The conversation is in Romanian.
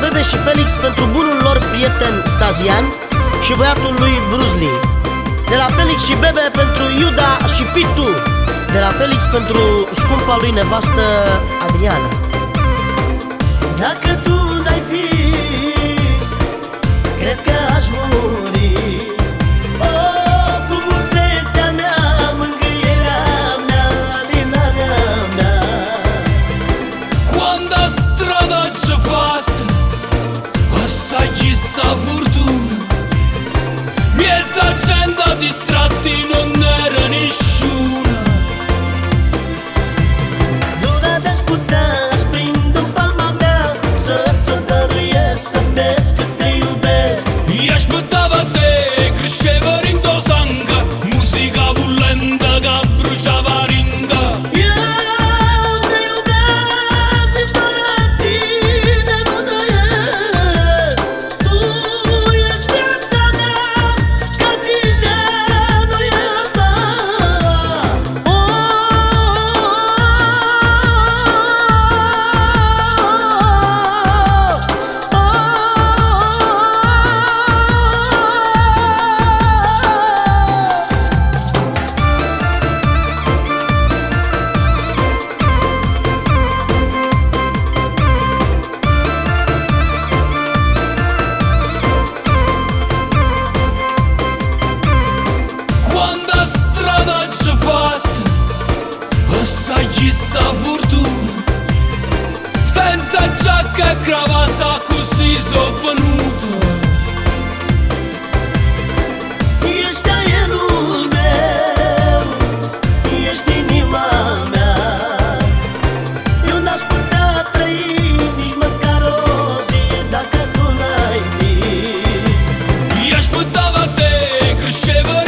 Bebe și Felix pentru bunul lor prieten Stazian și băiatul lui Bruce De la Felix și Bebe pentru Iuda și Pitu. De la Felix pentru scumpa lui nevastă Adriana. Dacă tu regista furtu Senza giacca e cravatta così sovvenuto Ești aerul meu, ești inima mea. Eu n-aș putea trăi nici măcar o dacă tu n-ai fi. Ești putava te creșeva